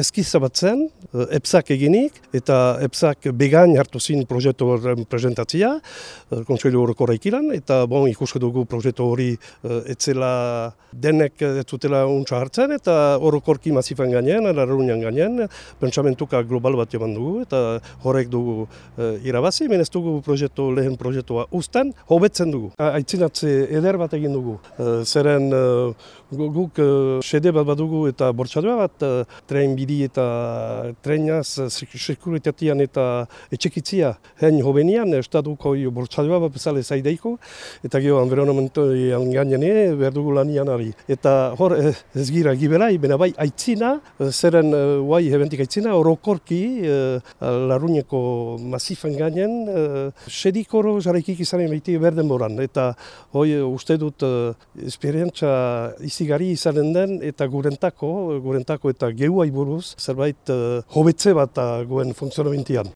eskizabatzen, uh, epsak eginik, eta epsak began hartu zin proiektu horren prezentatzia, uh, Kontseilu horreko ikilan, eta bon, ikusko dugu proiektu hori etzela denek ez zutela untsa hartzen, eta horrokorki masifan gainean, larrunian gainean, pentsamentuka global bat jaman dugu, eta horrek dugu irabazi, menez dugu proiektu, lehen proiektua ustan, hobetzen dugu. Aitzinatze eder bat egin dugu. Zeren guk sede bat badugu eta bortxadua bat, uh, tren bidi eta trenaz, sekuritatean eta etxekitzia hen hobenian, estatuko bortxadua bat bezala zaideiko, eta gero environmentu gainean behar dugu lanian ari. Eta hor ez gira gibelai, bena bai aitzina, zeren guai hebentik aitzina, orokorki uh, larruñeko masifan gainen, uh, sedikoro jarraikik izanen behiti berden boran. Eta hoi uste dut uh, esperientza izigarri izanen den, eta gurentako, gurentako eta geua buruz zerbait uh, hobetze bat uh, goen funtzionamentian.